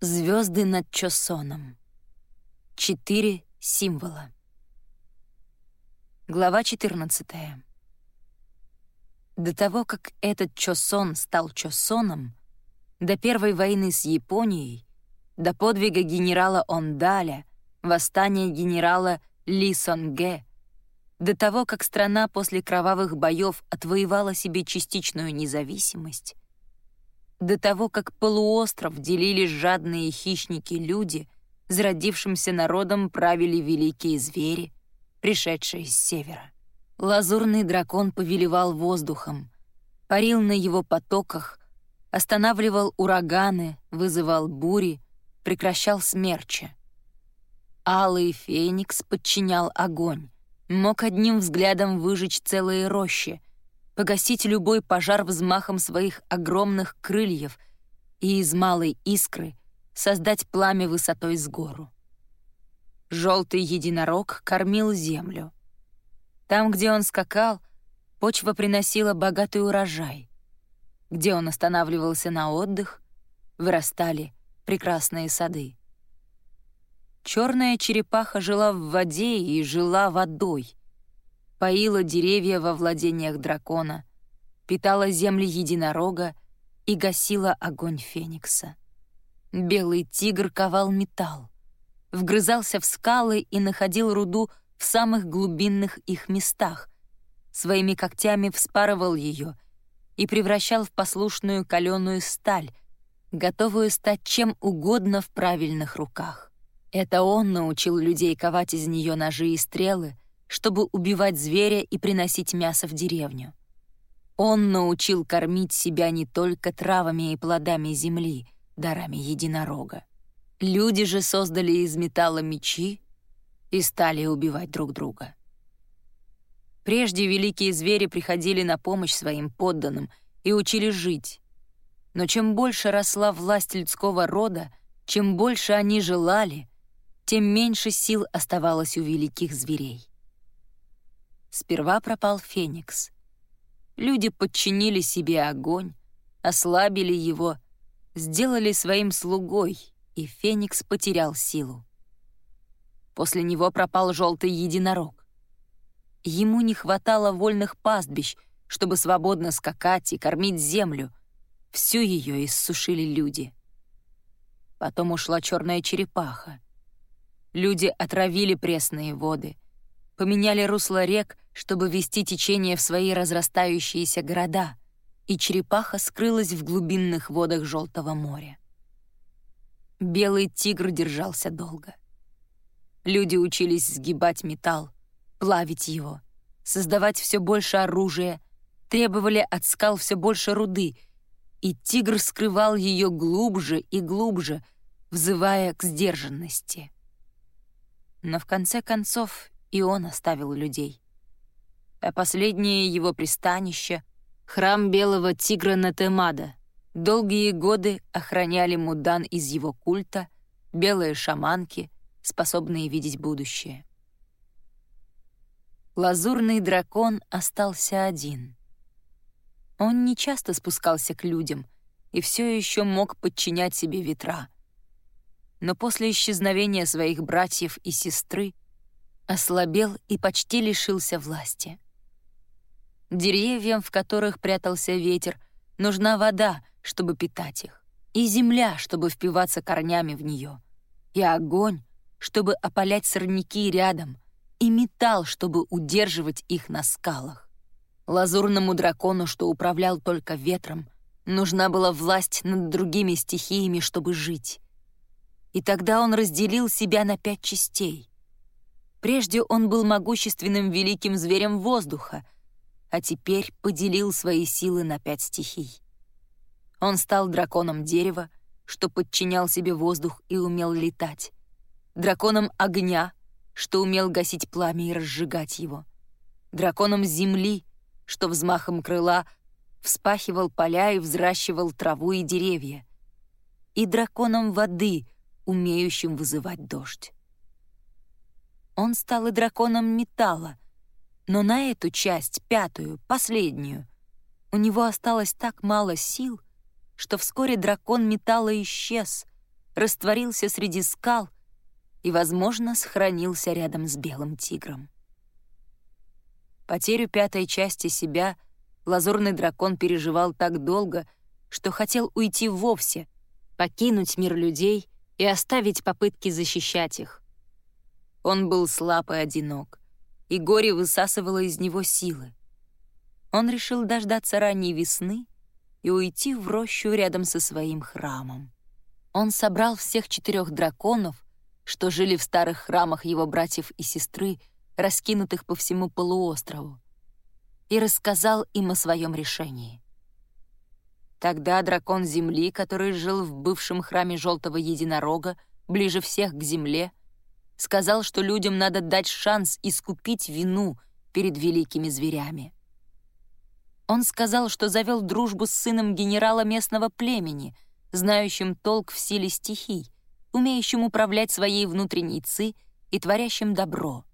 Звезды над Чосоном. Четыре символа. Глава 14. До того, как этот Чосон стал Чосоном, до Первой войны с Японией, до подвига генерала Ондаля, восстания генерала Ли Сонге, до того, как страна после кровавых боев отвоевала себе частичную независимость, до того, как полуостров делили жадные хищники-люди, зародившимся народом правили великие звери, пришедшие с севера. Лазурный дракон повелевал воздухом, парил на его потоках, останавливал ураганы, вызывал бури, прекращал смерчи. Алый феникс подчинял огонь, мог одним взглядом выжечь целые рощи, погасить любой пожар взмахом своих огромных крыльев и из малой искры создать пламя высотой с гору. Желтый единорог кормил землю. Там, где он скакал, почва приносила богатый урожай. Где он останавливался на отдых, вырастали прекрасные сады. Черная черепаха жила в воде и жила водой поила деревья во владениях дракона, питала земли единорога и гасила огонь феникса. Белый тигр ковал металл, вгрызался в скалы и находил руду в самых глубинных их местах, своими когтями вспарывал ее и превращал в послушную каленую сталь, готовую стать чем угодно в правильных руках. Это он научил людей ковать из нее ножи и стрелы, чтобы убивать зверя и приносить мясо в деревню. Он научил кормить себя не только травами и плодами земли, дарами единорога. Люди же создали из металла мечи и стали убивать друг друга. Прежде великие звери приходили на помощь своим подданным и учили жить. Но чем больше росла власть людского рода, чем больше они желали, тем меньше сил оставалось у великих зверей. Сперва пропал Феникс. Люди подчинили себе огонь, ослабили его, сделали своим слугой, и Феникс потерял силу. После него пропал желтый единорог. Ему не хватало вольных пастбищ, чтобы свободно скакать и кормить землю. Всю ее иссушили люди. Потом ушла черная черепаха. Люди отравили пресные воды — поменяли русло рек, чтобы вести течение в свои разрастающиеся города, и черепаха скрылась в глубинных водах Желтого моря. Белый тигр держался долго. Люди учились сгибать металл, плавить его, создавать все больше оружия, требовали от скал все больше руды, и тигр скрывал ее глубже и глубже, взывая к сдержанности. Но в конце концов и он оставил людей. А последнее его пристанище — храм белого тигра Натемада. Долгие годы охраняли Мудан из его культа, белые шаманки, способные видеть будущее. Лазурный дракон остался один. Он не часто спускался к людям и все еще мог подчинять себе ветра. Но после исчезновения своих братьев и сестры ослабел и почти лишился власти. Деревьям, в которых прятался ветер, нужна вода, чтобы питать их, и земля, чтобы впиваться корнями в нее, и огонь, чтобы опалять сорняки рядом, и металл, чтобы удерживать их на скалах. Лазурному дракону, что управлял только ветром, нужна была власть над другими стихиями, чтобы жить. И тогда он разделил себя на пять частей. Прежде он был могущественным великим зверем воздуха, а теперь поделил свои силы на пять стихий. Он стал драконом дерева, что подчинял себе воздух и умел летать, драконом огня, что умел гасить пламя и разжигать его, драконом земли, что взмахом крыла вспахивал поля и взращивал траву и деревья, и драконом воды, умеющим вызывать дождь. Он стал и драконом металла, но на эту часть, пятую, последнюю, у него осталось так мало сил, что вскоре дракон металла исчез, растворился среди скал и, возможно, сохранился рядом с белым тигром. Потерю пятой части себя лазурный дракон переживал так долго, что хотел уйти вовсе, покинуть мир людей и оставить попытки защищать их. Он был слаб и одинок, и горе высасывало из него силы. Он решил дождаться ранней весны и уйти в рощу рядом со своим храмом. Он собрал всех четырех драконов, что жили в старых храмах его братьев и сестры, раскинутых по всему полуострову, и рассказал им о своем решении. Тогда дракон Земли, который жил в бывшем храме Желтого Единорога, ближе всех к Земле, сказал, что людям надо дать шанс искупить вину перед великими зверями. Он сказал, что завел дружбу с сыном генерала местного племени, знающим толк в силе стихий, умеющим управлять своей внутренней ци и творящим добро.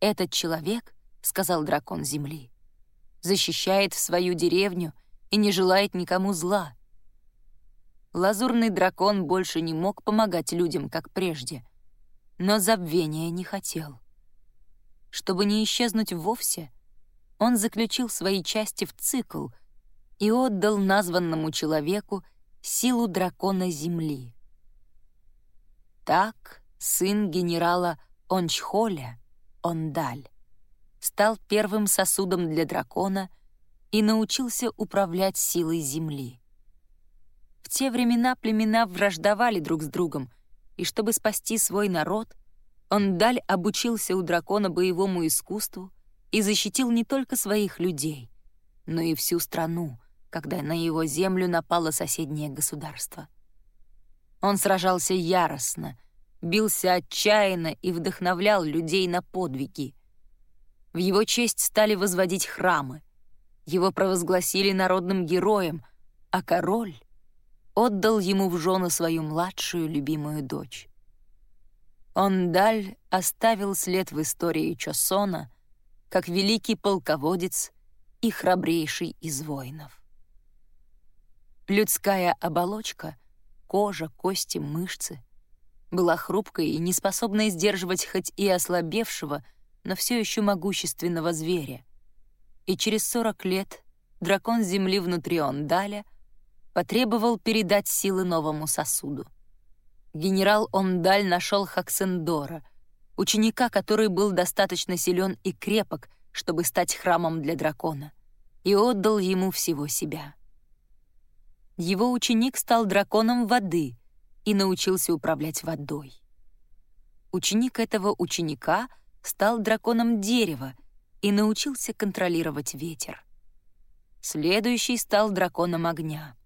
«Этот человек, — сказал дракон Земли, — защищает свою деревню и не желает никому зла. Лазурный дракон больше не мог помогать людям, как прежде, но забвения не хотел. Чтобы не исчезнуть вовсе, он заключил свои части в цикл и отдал названному человеку силу дракона Земли. Так сын генерала Ончхоля, Ондаль, стал первым сосудом для дракона и научился управлять силой Земли. В те времена племена враждовали друг с другом, и чтобы спасти свой народ, Ондаль обучился у дракона боевому искусству и защитил не только своих людей, но и всю страну, когда на его землю напало соседнее государство. Он сражался яростно, бился отчаянно и вдохновлял людей на подвиги. В его честь стали возводить храмы. Его провозгласили народным героем, а король отдал ему в жены свою младшую любимую дочь. Он даль оставил след в истории Чосона как великий полководец и храбрейший из воинов. Людская оболочка — кожа, кости, мышцы. Была хрупкой и неспособной сдерживать хоть и ослабевшего, но все еще могущественного зверя. И через 40 лет дракон земли внутри Ондаля потребовал передать силы новому сосуду. Генерал Ондаль нашел Хаксендора, ученика, который был достаточно силен и крепок, чтобы стать храмом для дракона, и отдал ему всего себя его ученик стал драконом воды и научился управлять водой. Ученик этого ученика стал драконом дерева и научился контролировать ветер. Следующий стал драконом огня.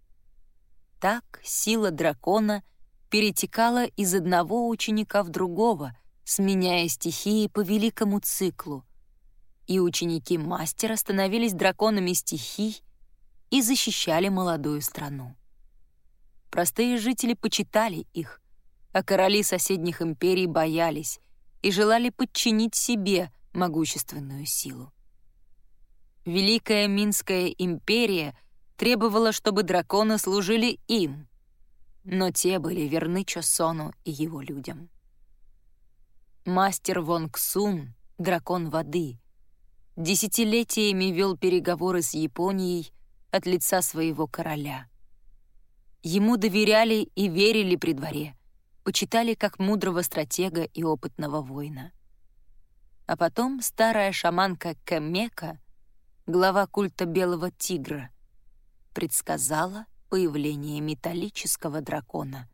Так сила дракона перетекала из одного ученика в другого, сменяя стихии по великому циклу. И ученики мастера становились драконами стихий и защищали молодую страну. Простые жители почитали их, а короли соседних империй боялись и желали подчинить себе могущественную силу. Великая Минская империя требовала, чтобы драконы служили им, но те были верны Чосону и его людям. Мастер Вон Ксун, дракон воды, десятилетиями вел переговоры с Японией от лица своего короля. Ему доверяли и верили при дворе, почитали как мудрого стратега и опытного воина. А потом старая шаманка Кемека, глава культа Белого Тигра, предсказала появление металлического дракона.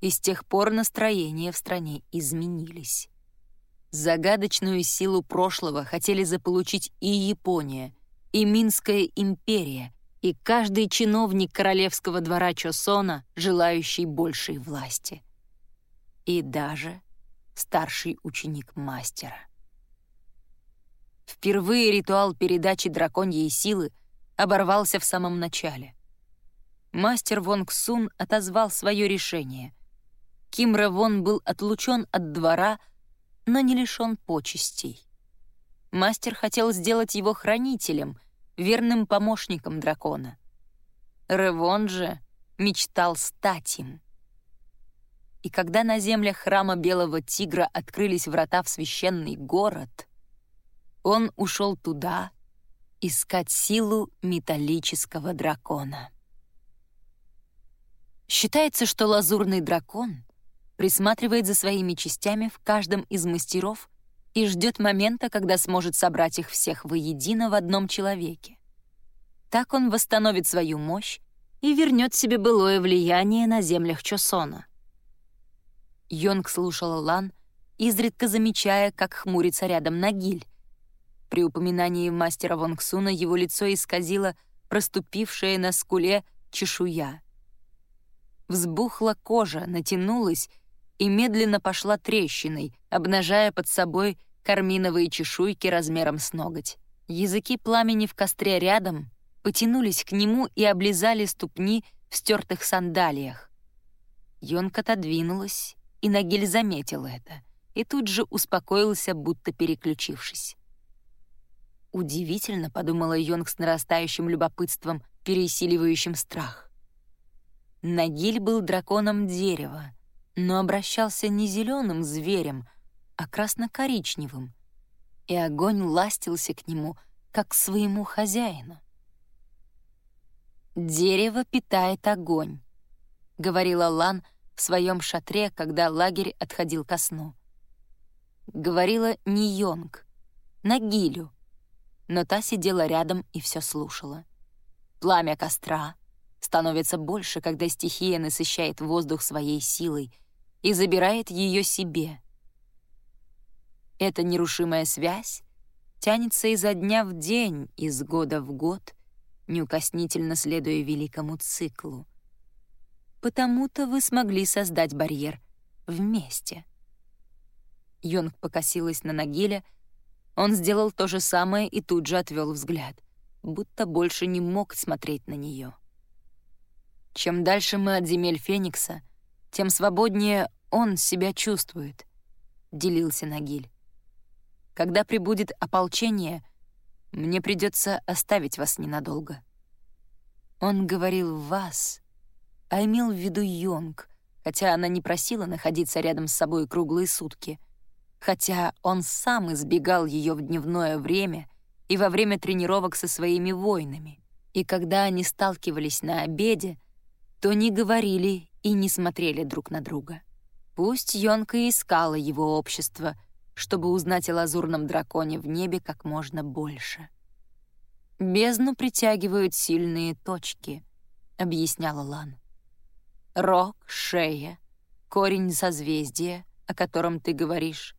И с тех пор настроения в стране изменились. Загадочную силу прошлого хотели заполучить и Япония, и Минская империя, и каждый чиновник королевского двора Чосона, желающий большей власти. И даже старший ученик мастера. Впервые ритуал передачи драконьей силы оборвался в самом начале. Мастер Вон Ксун отозвал свое решение. Кимра Вон был отлучен от двора, но не лишен почестей. Мастер хотел сделать его хранителем, верным помощником дракона. Ревон же мечтал стать им. И когда на землях храма Белого Тигра открылись врата в священный город, он ушел туда искать силу металлического дракона. Считается, что лазурный дракон присматривает за своими частями в каждом из мастеров и ждет момента, когда сможет собрать их всех воедино в одном человеке. Так он восстановит свою мощь и вернет себе былое влияние на землях Чосона. Йонг слушала Лан, изредка замечая, как хмурится рядом Нагиль. При упоминании мастера Вонгсуна его лицо исказило проступившая на скуле чешуя. Взбухла кожа, натянулась и медленно пошла трещиной, обнажая под собой карминовые чешуйки размером с ноготь. Языки пламени в костре рядом потянулись к нему и облизали ступни в стертых сандалиях. Йонг отодвинулась и Нагиль заметил это и тут же успокоился, будто переключившись. Удивительно, подумала Йонг с нарастающим любопытством, пересиливающим страх. Нагиль был драконом дерева, но обращался не зеленым зверем, а красно-коричневым, и огонь ластился к нему, как к своему хозяину. «Дерево питает огонь», — говорила Лан, — в своем шатре, когда лагерь отходил ко сну. Говорила не Йонг, Нагилю, но та сидела рядом и все слушала. Пламя костра становится больше, когда стихия насыщает воздух своей силой и забирает ее себе. Эта нерушимая связь тянется изо дня в день, из года в год, неукоснительно следуя великому циклу — Потому-то вы смогли создать барьер вместе. Йонг покосилась на Нагиля. Он сделал то же самое и тут же отвел взгляд, будто больше не мог смотреть на нее. Чем дальше мы от земель Феникса, тем свободнее он себя чувствует, — делился Нагиль. Когда прибудет ополчение, мне придется оставить вас ненадолго. Он говорил «вас», а имел в виду Йонг, хотя она не просила находиться рядом с собой круглые сутки, хотя он сам избегал ее в дневное время и во время тренировок со своими воинами. И когда они сталкивались на обеде, то не говорили и не смотрели друг на друга. Пусть Йонка искала его общество, чтобы узнать о лазурном драконе в небе как можно больше. «Бездну притягивают сильные точки», — объясняла Лан. Рог, шея, корень созвездия, о котором ты говоришь,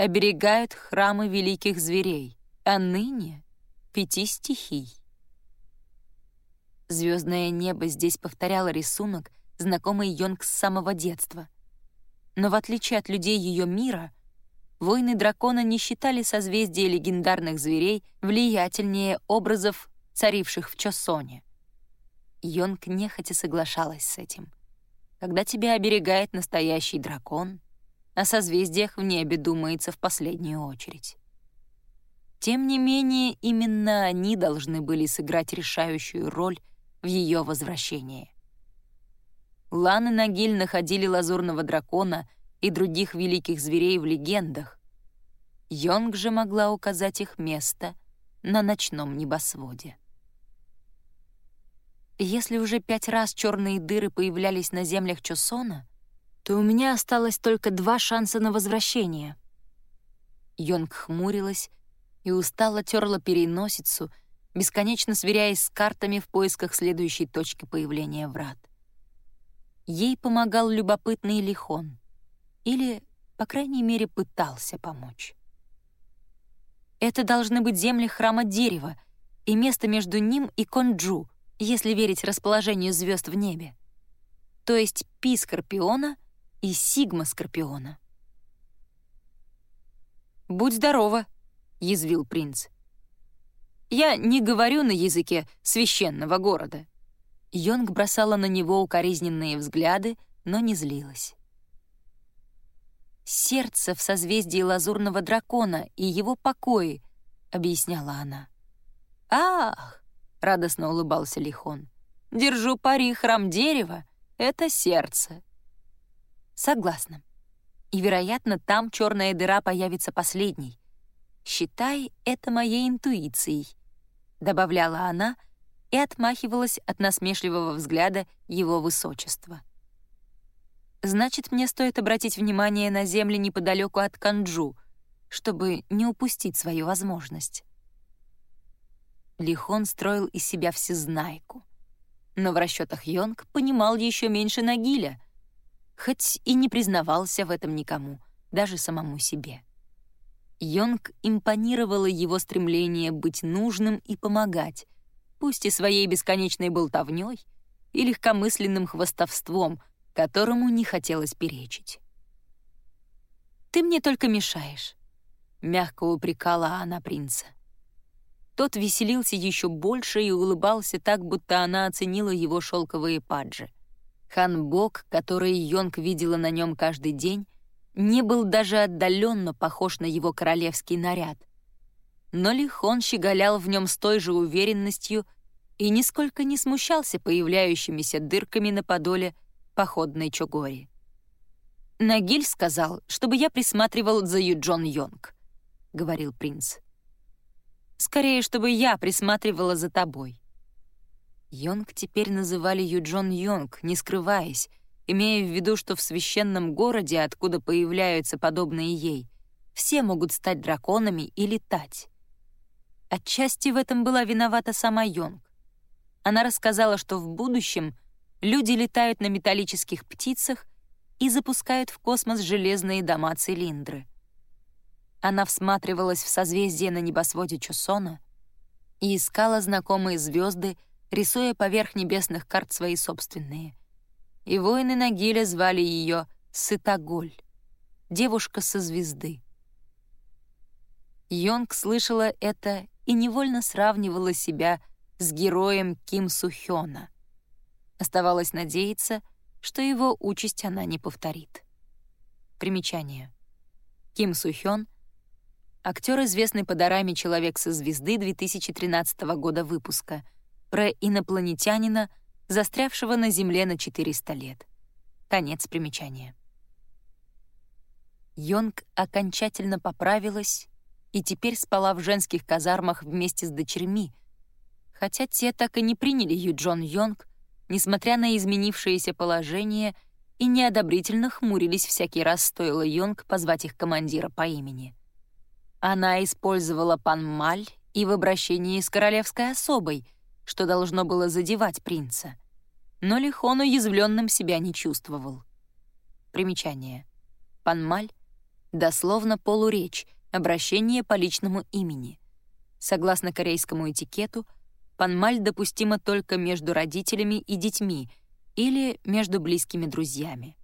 оберегают храмы великих зверей, а ныне — пяти стихий. Звездное небо здесь повторяло рисунок, знакомый Йонг с самого детства. Но в отличие от людей ее мира, воины дракона не считали созвездия легендарных зверей влиятельнее образов, царивших в Чосоне. Йонг нехотя соглашалась с этим — когда тебя оберегает настоящий дракон, о созвездиях в небе думается в последнюю очередь. Тем не менее, именно они должны были сыграть решающую роль в ее возвращении. Лан и Нагиль находили лазурного дракона и других великих зверей в легендах. Йонг же могла указать их место на ночном небосводе. Если уже пять раз черные дыры появлялись на землях Чосона, то у меня осталось только два шанса на возвращение. Йонг хмурилась и устало терла переносицу, бесконечно сверяясь с картами в поисках следующей точки появления врат. Ей помогал любопытный Лихон. Или, по крайней мере, пытался помочь. Это должны быть земли храма дерева и место между ним и Конджу — если верить расположению звезд в небе, то есть пи Скорпиона и сигма Скорпиона. «Будь здорова», — язвил принц. «Я не говорю на языке священного города». Йонг бросала на него укоризненные взгляды, но не злилась. «Сердце в созвездии лазурного дракона и его покои», — объясняла она. «Ах, — радостно улыбался Лихон. «Держу пари, храм дерева — это сердце». Согласна. И, вероятно, там черная дыра появится последней. Считай это моей интуицией, добавляла она и отмахивалась от насмешливого взгляда его высочества. Значит, мне стоит обратить внимание на земли неподалеку от Канджу, чтобы не упустить свою возможность. Лихон строил из себя всезнайку. Но в расчетах Йонг понимал еще меньше Нагиля, хоть и не признавался в этом никому, даже самому себе. Йонг импонировало его стремление быть нужным и помогать, пусть и своей бесконечной болтовнёй и легкомысленным хвастовством, которому не хотелось перечить. «Ты мне только мешаешь», — мягко упрекала она принца. Тот веселился еще больше и улыбался так, будто она оценила его шелковые паджи. Ханбок, который Йонг видела на нем каждый день, не был даже отдаленно похож на его королевский наряд. Но Лихон щеголял в нем с той же уверенностью и нисколько не смущался появляющимися дырками на подоле походной чугори. «Нагиль сказал, чтобы я присматривал за Юджон Йонг», — говорил принц. Скорее, чтобы я присматривала за тобой». Йонг теперь называли Юджон Йонг, не скрываясь, имея в виду, что в священном городе, откуда появляются подобные ей, все могут стать драконами и летать. Отчасти в этом была виновата сама Йонг. Она рассказала, что в будущем люди летают на металлических птицах и запускают в космос железные дома-цилиндры. Она всматривалась в созвездие на небосводе Чусона и искала знакомые звезды, рисуя поверх небесных карт свои собственные. И воины Нагиля звали ее Сытоголь, девушка со звезды. Йонг слышала это и невольно сравнивала себя с героем Ким Сухёна. Оставалось надеяться, что его участь она не повторит. Примечание. Ким Сухён — актер, известный по дораме «Человек со звезды» 2013 года выпуска, про инопланетянина, застрявшего на Земле на 400 лет. Конец примечания. Йонг окончательно поправилась и теперь спала в женских казармах вместе с дочерьми, хотя те так и не приняли Юджон Йонг, несмотря на изменившееся положение, и неодобрительно хмурились всякий раз, стоило Йонг позвать их командира по имени. Она использовала панмаль и в обращении с королевской особой, что должно было задевать принца. Но Лихон уязвленным себя не чувствовал. Примечание. Панмаль — дословно полуречь, обращение по личному имени. Согласно корейскому этикету, панмаль допустима только между родителями и детьми или между близкими друзьями.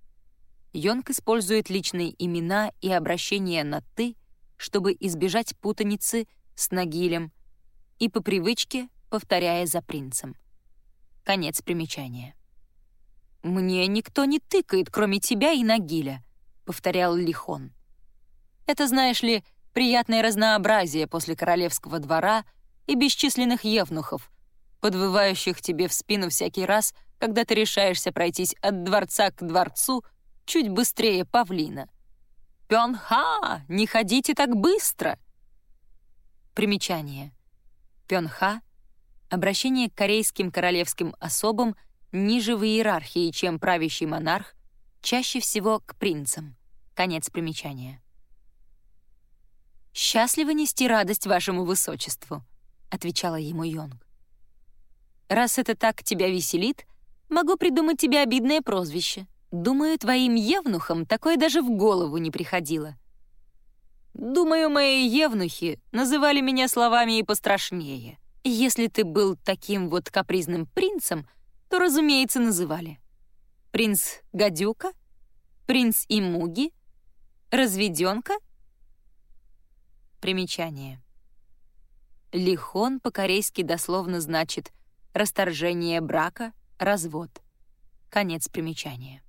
Йонг использует личные имена и обращение на «ты», чтобы избежать путаницы с Нагилем и по привычке повторяя за принцем. Конец примечания. «Мне никто не тыкает, кроме тебя и Нагиля», — повторял Лихон. «Это, знаешь ли, приятное разнообразие после королевского двора и бесчисленных евнухов, подвывающих тебе в спину всякий раз, когда ты решаешься пройтись от дворца к дворцу чуть быстрее павлина. «Пёнха! Не ходите так быстро!» Примечание. Пёнха — обращение к корейским королевским особам ниже в иерархии, чем правящий монарх, чаще всего к принцам. Конец примечания. «Счастливо нести радость вашему высочеству», — отвечала ему Йонг. «Раз это так тебя веселит, могу придумать тебе обидное прозвище. Думаю, твоим евнухам такое даже в голову не приходило. Думаю, мои евнухи называли меня словами и пострашнее. Если ты был таким вот капризным принцем, то, разумеется, называли. Принц Гадюка? Принц Имуги? Разведенка? Примечание. Лихон по-корейски дословно значит «расторжение брака», «развод». Конец примечания.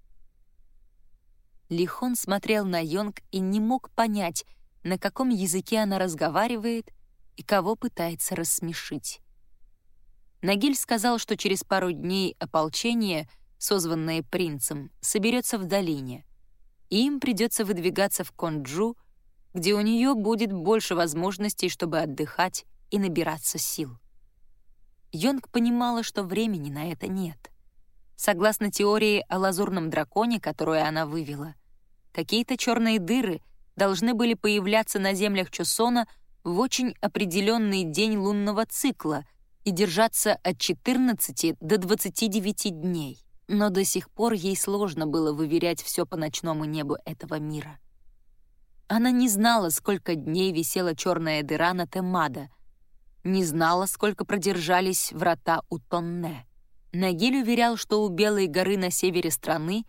Лихон смотрел на Йонг и не мог понять, на каком языке она разговаривает и кого пытается рассмешить. Нагиль сказал, что через пару дней ополчение, созванное принцем, соберется в долине, и им придется выдвигаться в Конджу, где у нее будет больше возможностей, чтобы отдыхать и набираться сил. Йонг понимала, что времени на это нет. Согласно теории о лазурном драконе, которую она вывела, какие-то черные дыры должны были появляться на землях Чосона в очень определенный день лунного цикла и держаться от 14 до 29 дней. Но до сих пор ей сложно было выверять все по ночному небу этого мира. Она не знала, сколько дней висела черная дыра на Темада, не знала, сколько продержались врата у Тонне. Нагиль уверял, что у Белой горы на севере страны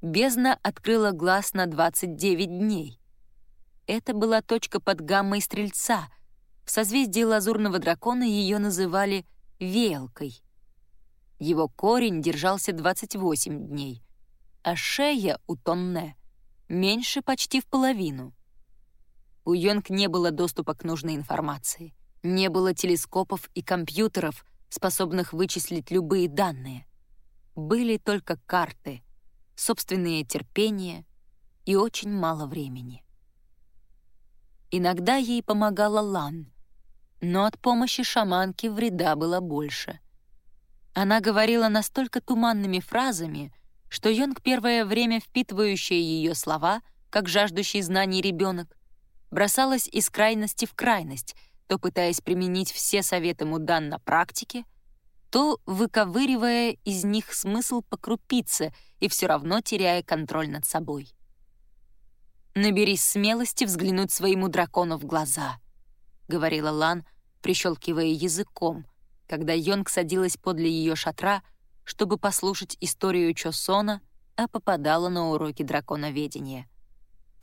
бездна открыла глаз на 29 дней. Это была точка под гаммой Стрельца. В созвездии Лазурного дракона ее называли «Велкой». Его корень держался 28 дней, а шея у Тонне меньше почти в половину. У Йонг не было доступа к нужной информации — не было телескопов и компьютеров, способных вычислить любые данные. Были только карты, собственные терпения и очень мало времени. Иногда ей помогала Лан, но от помощи шаманки вреда было больше. Она говорила настолько туманными фразами, что Йонг, первое время впитывающая ее слова, как жаждущий знаний ребенок, бросалась из крайности в крайность — то пытаясь применить все советы Мудан на практике, то выковыривая из них смысл по крупице и все равно теряя контроль над собой. «Наберись смелости взглянуть своему дракону в глаза», — говорила Лан, прищелкивая языком, когда Йонг садилась подле ее шатра, чтобы послушать историю Чосона, а попадала на уроки драконоведения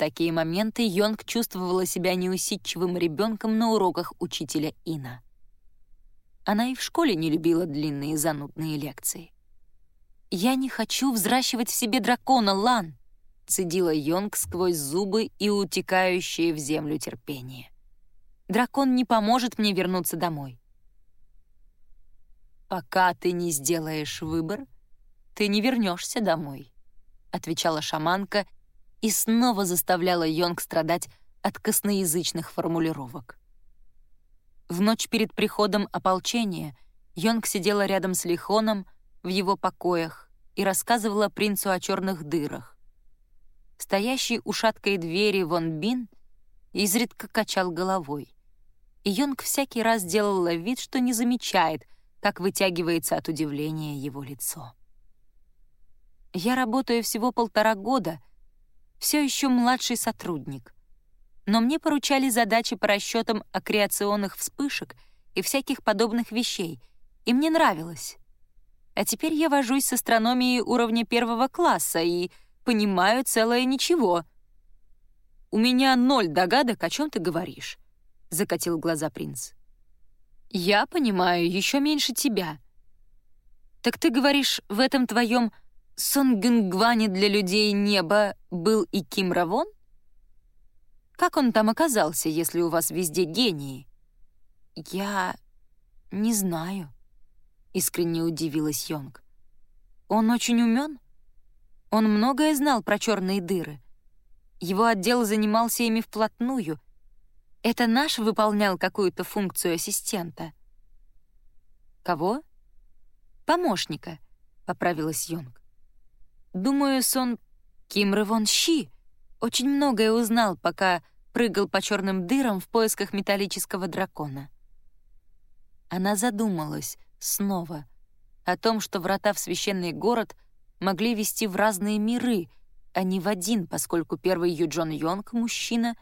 такие моменты Йонг чувствовала себя неусидчивым ребенком на уроках учителя Ина. Она и в школе не любила длинные занудные лекции. «Я не хочу взращивать в себе дракона, Лан!» — цедила Йонг сквозь зубы и утекающее в землю терпение. «Дракон не поможет мне вернуться домой». «Пока ты не сделаешь выбор, ты не вернешься домой», — отвечала шаманка и снова заставляла Йонг страдать от косноязычных формулировок. В ночь перед приходом ополчения Йонг сидела рядом с Лихоном в его покоях и рассказывала принцу о черных дырах. Стоящий у шаткой двери Вон Бин изредка качал головой, и Йонг всякий раз делала вид, что не замечает, как вытягивается от удивления его лицо. «Я работаю всего полтора года», все еще младший сотрудник. Но мне поручали задачи по расчетам аккреационных вспышек и всяких подобных вещей, и мне нравилось. А теперь я вожусь с астрономией уровня первого класса и понимаю целое ничего. «У меня ноль догадок, о чем ты говоришь», — закатил глаза принц. «Я понимаю еще меньше тебя». «Так ты говоришь, в этом твоем Сонгюнгване для людей неба был и Ким Равон? Как он там оказался, если у вас везде гении? Я не знаю, искренне удивилась Йонг. Он очень умен? Он многое знал про черные дыры. Его отдел занимался ими вплотную. Это наш выполнял какую-то функцию ассистента. Кого? Помощника, поправилась Йонг. Думаю, сон Ким Рывон Щи очень многое узнал, пока прыгал по черным дырам в поисках металлического дракона. Она задумалась снова о том, что врата в священный город могли вести в разные миры, а не в один, поскольку первый Юджон Йонг, мужчина,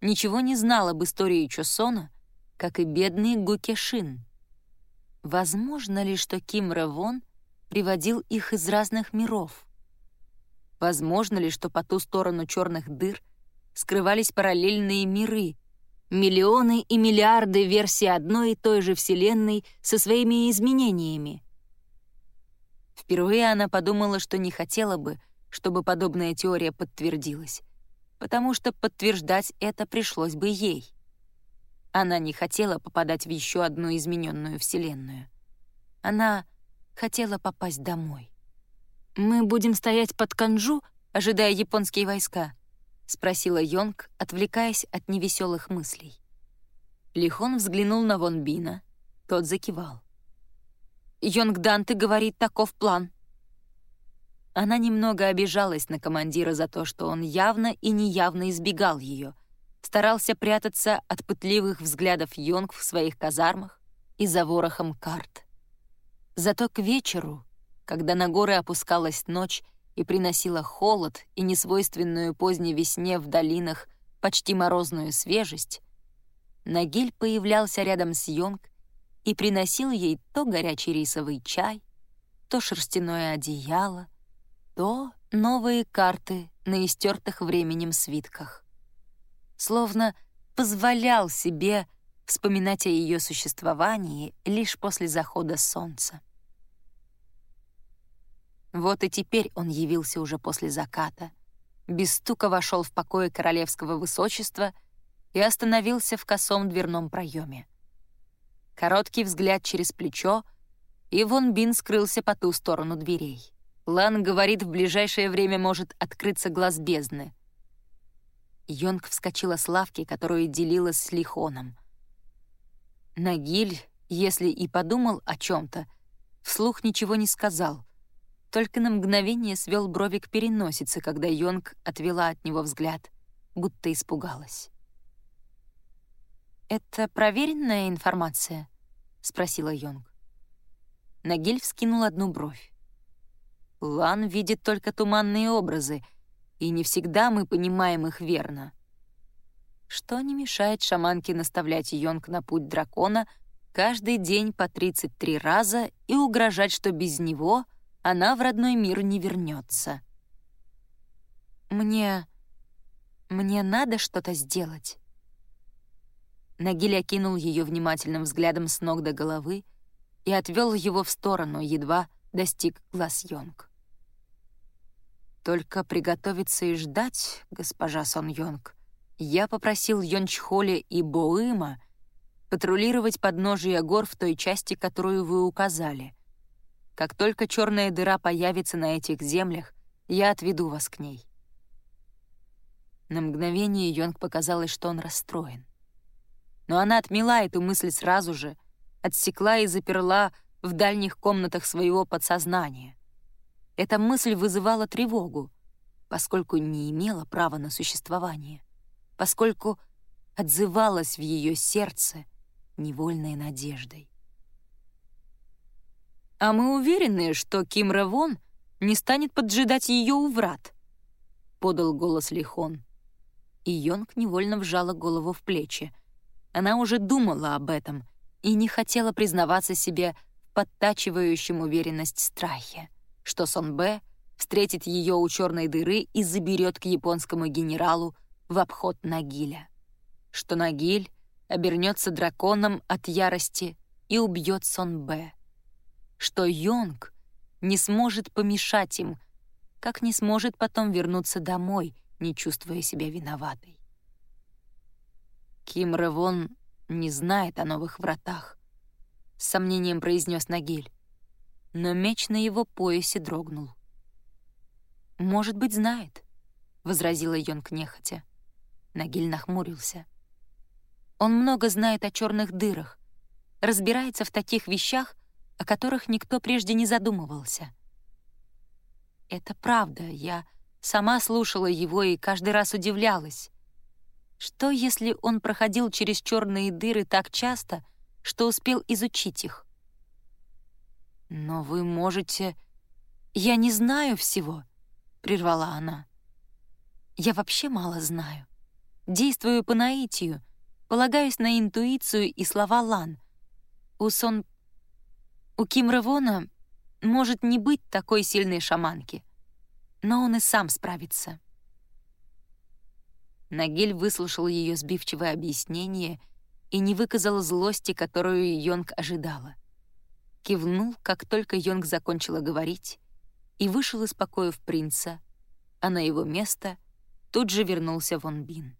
ничего не знал об истории Чосона, как и бедный Гукешин. Возможно ли, что Ким Ревон приводил их из разных миров? Возможно ли, что по ту сторону черных дыр скрывались параллельные миры, миллионы и миллиарды версий одной и той же Вселенной со своими изменениями? Впервые она подумала, что не хотела бы, чтобы подобная теория подтвердилась, потому что подтверждать это пришлось бы ей. Она не хотела попадать в еще одну измененную Вселенную. Она хотела попасть домой. «Мы будем стоять под Канжу ожидая японские войска?» — спросила Йонг, отвлекаясь от невеселых мыслей. Лихон взглянул на Вон Бина. Тот закивал. «Йонг Данте говорит, таков план». Она немного обижалась на командира за то, что он явно и неявно избегал ее, старался прятаться от пытливых взглядов Йонг в своих казармах и за ворохом карт. Зато к вечеру, когда на горы опускалась ночь и приносила холод и несвойственную поздней весне в долинах почти морозную свежесть, Нагиль появлялся рядом с Йонг и приносил ей то горячий рисовый чай, то шерстяное одеяло, то новые карты на истертых временем свитках. Словно позволял себе вспоминать о ее существовании лишь после захода солнца. Вот и теперь он явился уже после заката, без стука вошел в покое королевского высочества и остановился в косом дверном проеме. Короткий взгляд через плечо, и Вон Бин скрылся по ту сторону дверей. Лан говорит, в ближайшее время может открыться глаз бездны. Йонг вскочила с лавки, которую делила с Лихоном. Нагиль, если и подумал о чем то вслух ничего не сказал, только на мгновение свел брови к переносице, когда Йонг отвела от него взгляд, будто испугалась. «Это проверенная информация?» — спросила Йонг. Нагиль вскинул одну бровь. «Лан видит только туманные образы, и не всегда мы понимаем их верно. Что не мешает шаманке наставлять Йонг на путь дракона каждый день по 33 раза и угрожать, что без него она в родной мир не вернется. «Мне... мне надо что-то сделать?» Нагиль окинул ее внимательным взглядом с ног до головы и отвел его в сторону, едва достиг глаз Йонг. «Только приготовиться и ждать, госпожа Сон Йонг. Я попросил Йончхоля и Боыма патрулировать подножие гор в той части, которую вы указали. Как только черная дыра появится на этих землях, я отведу вас к ней». На мгновение Йонг показалось, что он расстроен но она отмела эту мысль сразу же, отсекла и заперла в дальних комнатах своего подсознания. Эта мысль вызывала тревогу, поскольку не имела права на существование, поскольку отзывалась в ее сердце невольной надеждой. «А мы уверены, что Ким Ревон не станет поджидать ее у врат», — подал голос Лихон. И Йонг невольно вжала голову в плечи — она уже думала об этом и не хотела признаваться себе в подтачивающем уверенность страхе, что Сон Б встретит ее у черной дыры и заберет к японскому генералу в обход Нагиля, что Нагиль обернется драконом от ярости и убьет Сон Б, что Йонг не сможет помешать им, как не сможет потом вернуться домой, не чувствуя себя виноватой. Ким Ревон не знает о новых вратах, — с сомнением произнес Нагиль. Но меч на его поясе дрогнул. «Может быть, знает», — возразила Йонг нехотя. Нагиль нахмурился. «Он много знает о черных дырах, разбирается в таких вещах, о которых никто прежде не задумывался». «Это правда, я сама слушала его и каждый раз удивлялась. Что, если он проходил через черные дыры так часто, что успел изучить их? «Но вы можете...» «Я не знаю всего», — прервала она. «Я вообще мало знаю. Действую по наитию, полагаюсь на интуицию и слова Лан. У Сон... У Ким Ревона может не быть такой сильной шаманки, но он и сам справится». Нагель выслушал ее сбивчивое объяснение и не выказал злости, которую Йонг ожидала. Кивнул, как только Йонг закончила говорить, и вышел из покоев принца, а на его место тут же вернулся Вон Бин.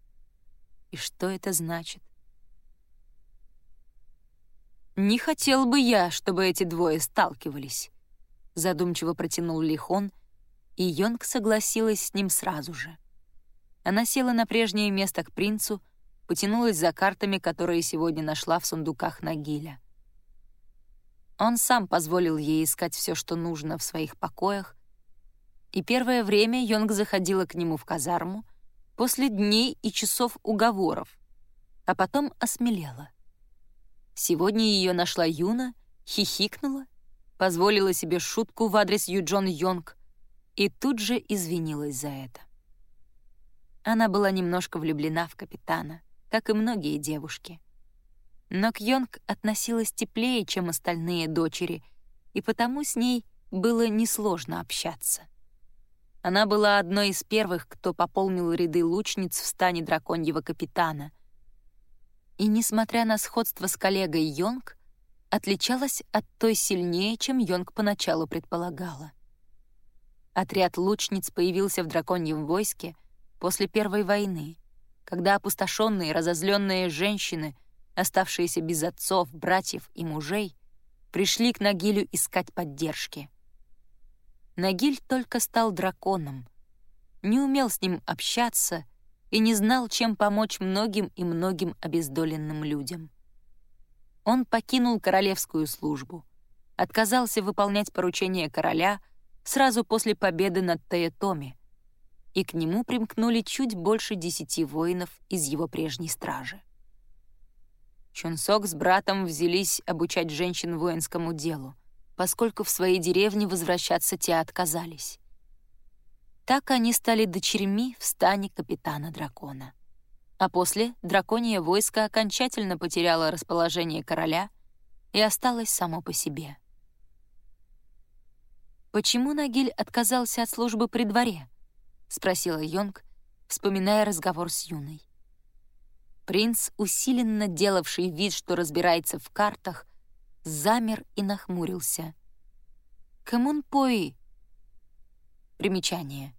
И что это значит? «Не хотел бы я, чтобы эти двое сталкивались», — задумчиво протянул Лихон, и Йонг согласилась с ним сразу же. Она села на прежнее место к принцу, потянулась за картами, которые сегодня нашла в сундуках Нагиля. Он сам позволил ей искать все, что нужно в своих покоях, и первое время Йонг заходила к нему в казарму после дней и часов уговоров, а потом осмелела. Сегодня ее нашла Юна, хихикнула, позволила себе шутку в адрес Юджон Йонг и тут же извинилась за это. Она была немножко влюблена в капитана, как и многие девушки. Но к относилась теплее, чем остальные дочери, и потому с ней было несложно общаться. Она была одной из первых, кто пополнил ряды лучниц в стане драконьего капитана. И, несмотря на сходство с коллегой Йонг, отличалась от той сильнее, чем Йонг поначалу предполагала. Отряд лучниц появился в драконьем войске после Первой войны, когда опустошенные, разозленные женщины, оставшиеся без отцов, братьев и мужей, пришли к Нагилю искать поддержки. Нагиль только стал драконом, не умел с ним общаться и не знал, чем помочь многим и многим обездоленным людям. Он покинул королевскую службу, отказался выполнять поручения короля сразу после победы над Таэтоми, и к нему примкнули чуть больше десяти воинов из его прежней стражи. Чунсок с братом взялись обучать женщин воинскому делу, поскольку в своей деревне возвращаться те отказались. Так они стали дочерьми в стане капитана дракона а после драконье войско окончательно потеряло расположение короля и осталось само по себе. «Почему Нагиль отказался от службы при дворе?» — спросила Йонг, вспоминая разговор с Юной. Принц, усиленно делавший вид, что разбирается в картах, замер и нахмурился. «Камунпои!» Примечание.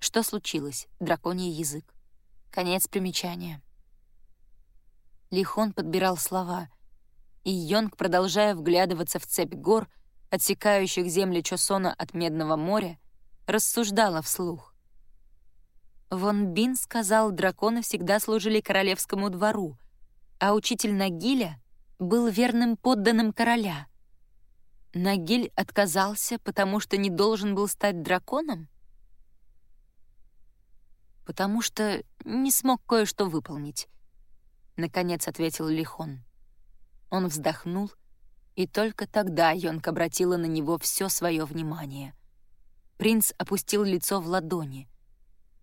Что случилось? Драконий язык. Конец примечания. Лихон подбирал слова, и Йонг, продолжая вглядываться в цепь гор, отсекающих земли Чосона от Медного моря, рассуждала вслух. Вон Бин сказал, драконы всегда служили королевскому двору, а учитель Нагиля был верным подданным короля. Нагиль отказался, потому что не должен был стать драконом? потому что не смог кое-что выполнить», — наконец ответил Лихон. Он вздохнул, и только тогда Йонг обратила на него все свое внимание. Принц опустил лицо в ладони.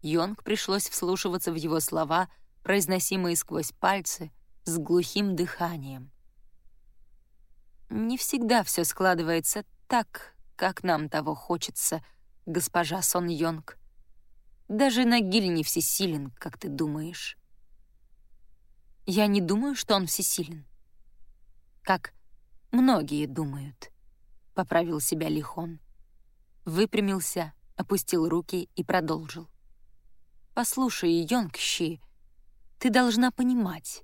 Йонг пришлось вслушиваться в его слова, произносимые сквозь пальцы, с глухим дыханием. «Не всегда все складывается так, как нам того хочется, госпожа Сон Йонг», даже Нагиль не всесилен, как ты думаешь. Я не думаю, что он всесилен. Как многие думают, — поправил себя Лихон. Выпрямился, опустил руки и продолжил. «Послушай, Йонгщи, ты должна понимать.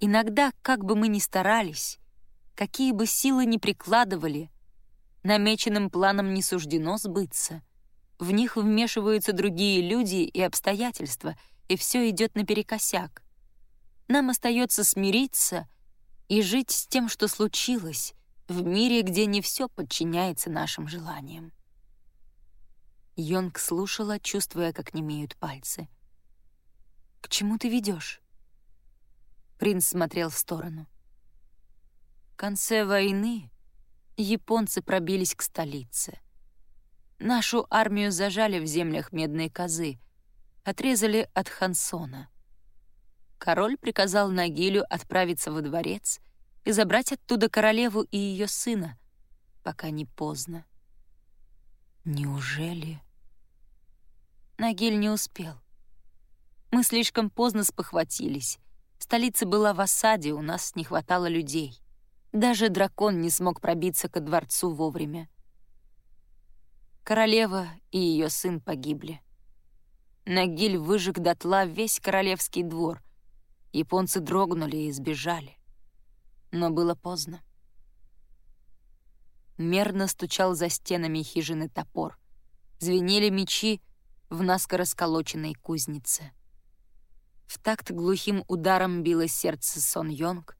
Иногда, как бы мы ни старались, какие бы силы ни прикладывали, намеченным планом не суждено сбыться — в них вмешиваются другие люди и обстоятельства, и все идет наперекосяк. Нам остается смириться и жить с тем, что случилось, в мире, где не все подчиняется нашим желаниям. Йонг слушала, чувствуя, как немеют пальцы. «К чему ты ведешь? Принц смотрел в сторону. В конце войны японцы пробились к столице — Нашу армию зажали в землях Медной Козы, отрезали от Хансона. Король приказал Нагилю отправиться во дворец и забрать оттуда королеву и ее сына, пока не поздно. Неужели? Нагиль не успел. Мы слишком поздно спохватились. Столица была в осаде, у нас не хватало людей. Даже дракон не смог пробиться ко дворцу вовремя. Королева и ее сын погибли. Нагиль выжег дотла весь королевский двор. Японцы дрогнули и сбежали. Но было поздно. Мерно стучал за стенами хижины топор. звенели мечи в наскоро сколоченной кузнице. В такт глухим ударом билось сердце Сон Йонг.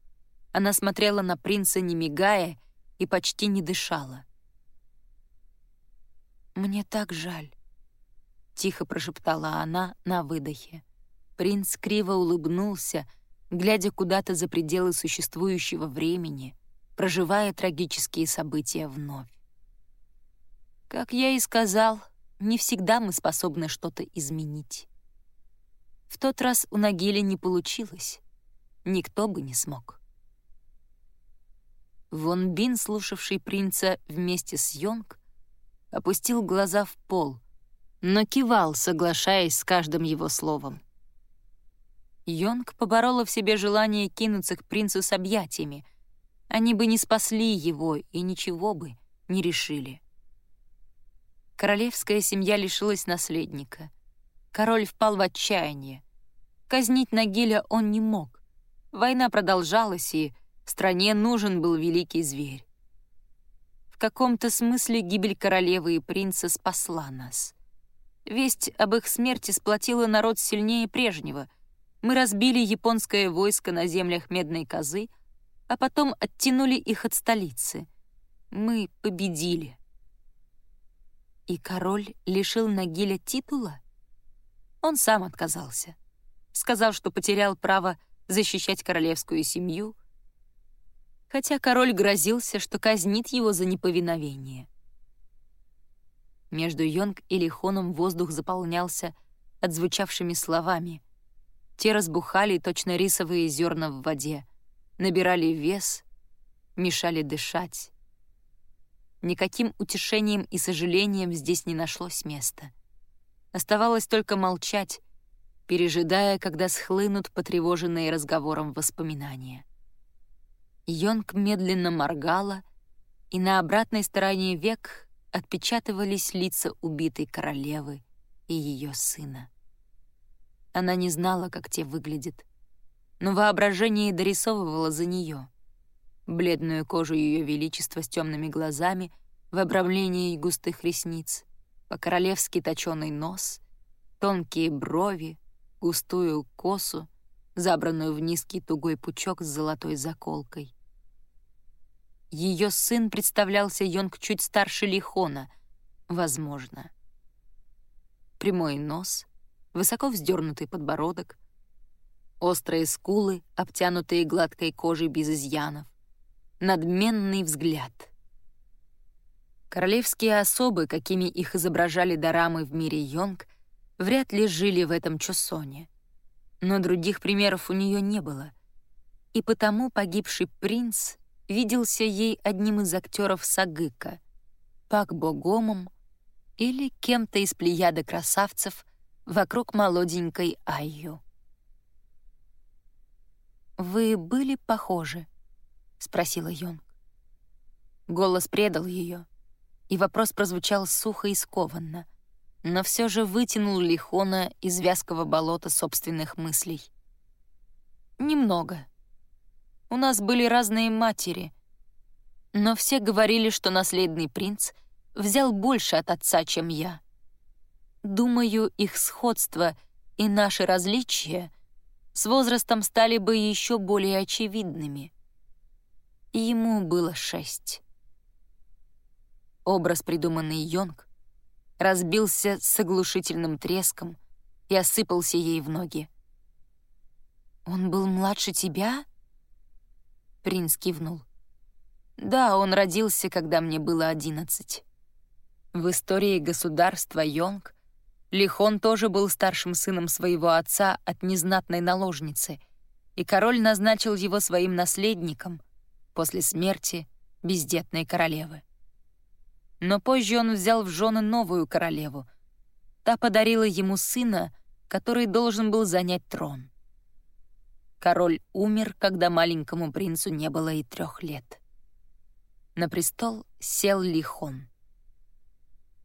Она смотрела на принца, не мигая, и почти не дышала. «Мне так жаль», — тихо прошептала она на выдохе. Принц криво улыбнулся, глядя куда-то за пределы существующего времени, проживая трагические события вновь. Как я и сказал, не всегда мы способны что-то изменить. В тот раз у Нагиля не получилось. Никто бы не смог. Вон Бин, слушавший принца вместе с Йонг, опустил глаза в пол, но кивал, соглашаясь с каждым его словом. Йонг поборола в себе желание кинуться к принцу с объятиями. Они бы не спасли его и ничего бы не решили. Королевская семья лишилась наследника. Король впал в отчаяние. Казнить Нагиля он не мог. Война продолжалась, и стране нужен был великий зверь. В каком-то смысле гибель королевы и принца спасла нас. Весть об их смерти сплотила народ сильнее прежнего. Мы разбили японское войско на землях Медной Козы, а потом оттянули их от столицы. Мы победили. И король лишил Нагиля титула? Он сам отказался. Сказал, что потерял право защищать королевскую семью, хотя король грозился, что казнит его за неповиновение. Между Йонг и Лихоном воздух заполнялся отзвучавшими словами. Те разбухали, точно рисовые зерна в воде, набирали вес, мешали дышать. Никаким утешением и сожалением здесь не нашлось места. Оставалось только молчать, пережидая, когда схлынут потревоженные разговором воспоминания. Йонг медленно моргала, и на обратной стороне век отпечатывались лица убитой королевы и ее сына. Она не знала, как те выглядят, но воображение дорисовывало за нее — бледную кожу Ее Величества с темными глазами в обрамлении густых ресниц, по-королевски точёный нос, тонкие брови, густую косу, забранную в низкий тугой пучок с золотой заколкой. Ее сын представлялся Йонг чуть старше Лихона, возможно. Прямой нос, высоко вздернутый подбородок, острые скулы, обтянутые гладкой кожей без изъянов, надменный взгляд. Королевские особы, какими их изображали дорамы в мире Йонг, вряд ли жили в этом Чосоне. Но других примеров у нее не было. И потому погибший принц виделся ей одним из актеров Сагыка, Пак Богомом или кем-то из плеяда красавцев вокруг молоденькой Айю. «Вы были похожи», — спросила Йонг. Голос предал ее, и вопрос прозвучал сухо и скованно, но все же вытянул Лихона из вязкого болота собственных мыслей. «Немного. У нас были разные матери, но все говорили, что наследный принц взял больше от отца, чем я. Думаю, их сходство и наши различия с возрастом стали бы еще более очевидными» ему было шесть. Образ, придуманный Йонг, разбился с оглушительным треском и осыпался ей в ноги. «Он был младше тебя?» Принц кивнул. «Да, он родился, когда мне было одиннадцать». В истории государства Йонг Лихон тоже был старшим сыном своего отца от незнатной наложницы, и король назначил его своим наследником — после смерти бездетной королевы. Но позже он взял в жены новую королеву. Та подарила ему сына, который должен был занять трон. Король умер, когда маленькому принцу не было и трех лет. На престол сел Лихон.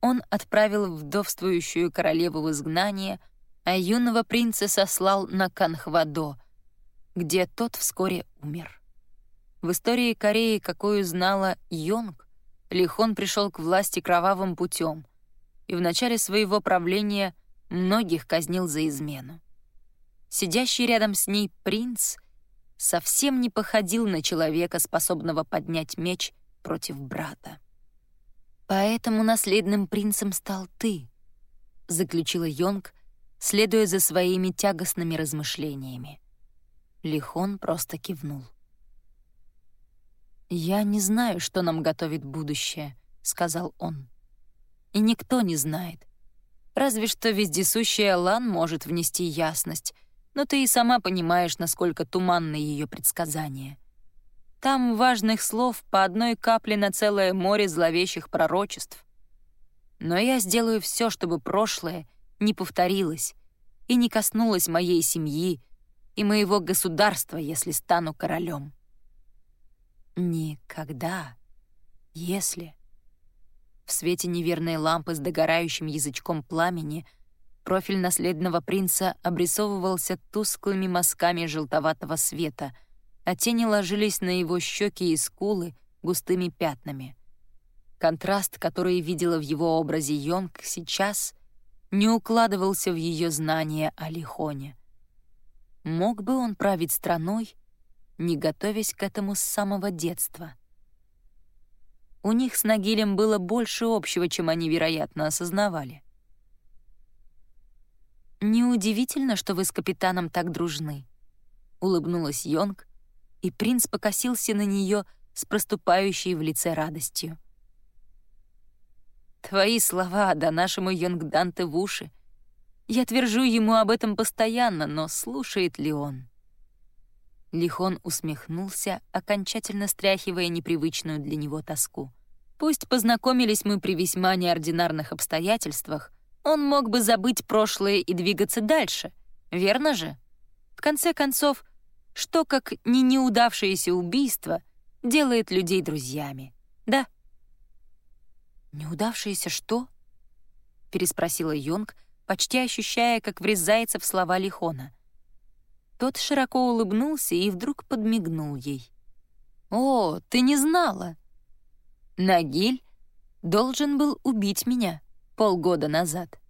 Он отправил вдовствующую королеву в изгнание, а юного принца сослал на Канхвадо, где тот вскоре умер. В истории Кореи, какую знала Йонг, Лихон пришел к власти кровавым путем. и в начале своего правления многих казнил за измену. Сидящий рядом с ней принц совсем не походил на человека, способного поднять меч против брата. «Поэтому наследным принцем стал ты», — заключила Йонг, следуя за своими тягостными размышлениями. Лихон просто кивнул. «Я не знаю, что нам готовит будущее», — сказал он. «И никто не знает. Разве что вездесущая Лан может внести ясность, но ты и сама понимаешь, насколько туманны ее предсказания. Там важных слов по одной капле на целое море зловещих пророчеств. Но я сделаю все, чтобы прошлое не повторилось и не коснулось моей семьи и моего государства, если стану королем. Никогда, если... В свете неверной лампы с догорающим язычком пламени профиль наследного принца обрисовывался тусклыми мазками желтоватого света — а тени ложились на его щеки и скулы густыми пятнами. Контраст, который видела в его образе Йонг сейчас, не укладывался в ее знания о Лихоне. Мог бы он править страной, не готовясь к этому с самого детства? У них с Нагилем было больше общего, чем они, вероятно, осознавали. «Неудивительно, что вы с капитаном так дружны», — улыбнулась Йонг, и принц покосился на нее с проступающей в лице радостью. «Твои слова да нашему Йонгданте в уши. Я твержу ему об этом постоянно, но слушает ли он?» Лихон усмехнулся, окончательно стряхивая непривычную для него тоску. Пусть познакомились мы при весьма неординарных обстоятельствах, он мог бы забыть прошлое и двигаться дальше, верно же? В конце концов, что, как не неудавшееся убийство, делает людей друзьями, да? «Неудавшееся что?» — переспросила Йонг, почти ощущая, как врезается в слова Лихона. Тот широко улыбнулся и вдруг подмигнул ей. «О, ты не знала!» Нагиль должен был убить меня полгода назад.